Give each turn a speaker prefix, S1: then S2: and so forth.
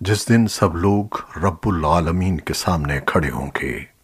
S1: جس دن سب لوگ رب العالمین کے سامنے کھڑے ہوں گے۔